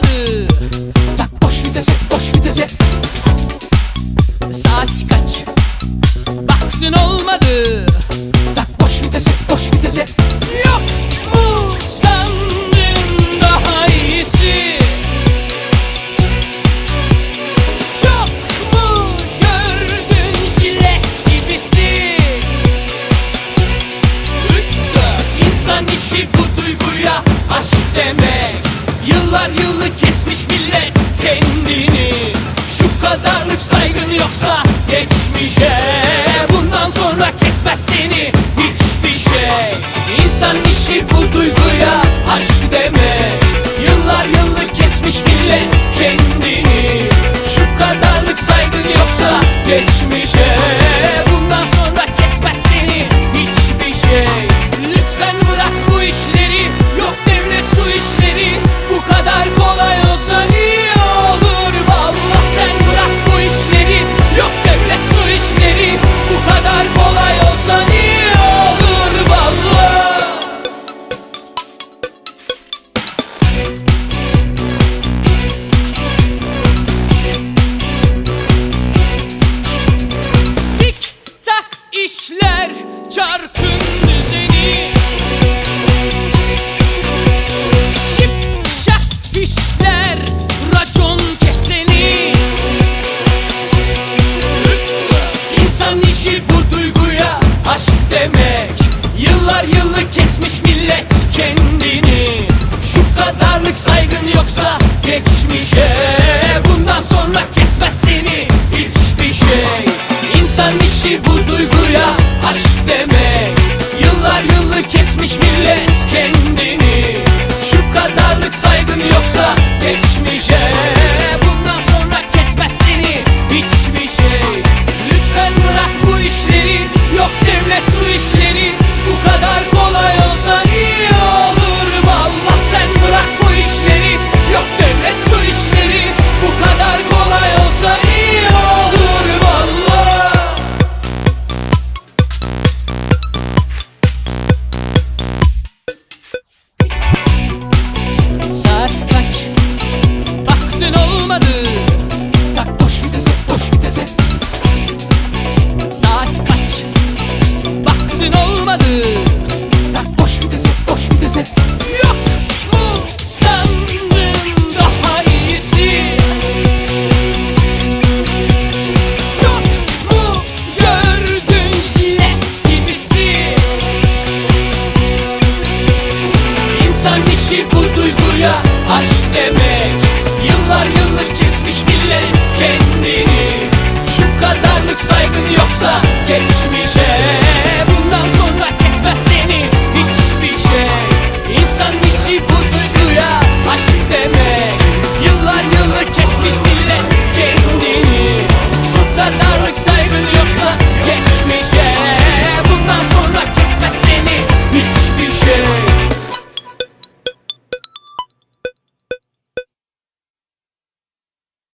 olmadı. Tak boş vitese boş vitese. Saat kaç? Baktın olmadı. Tak boş vitese boş vitese. Yok mu sandın daha iyisi? İşi bu duyguya aşk demek aşk demek Yıllar yılı kesmiş millet kendini. Şu kadarlık saygın yoksa geçmişe Yıllar yılı kesmiş millet kendini. Şu kadarlık saygın yoksa geçmişe. Bundan sonra kesmez seni hiçbir şey. İnsan işi bu duyguya aşk demek. Yıllar yılı kesmiş millet kendini. Şu kadarlık saygın yoksa geçmişe İnsan işi bu duyguya aşk demek. Yıllar yıllık kesmiş millet kendini. Şu kadarlık saygın yoksa geçmişe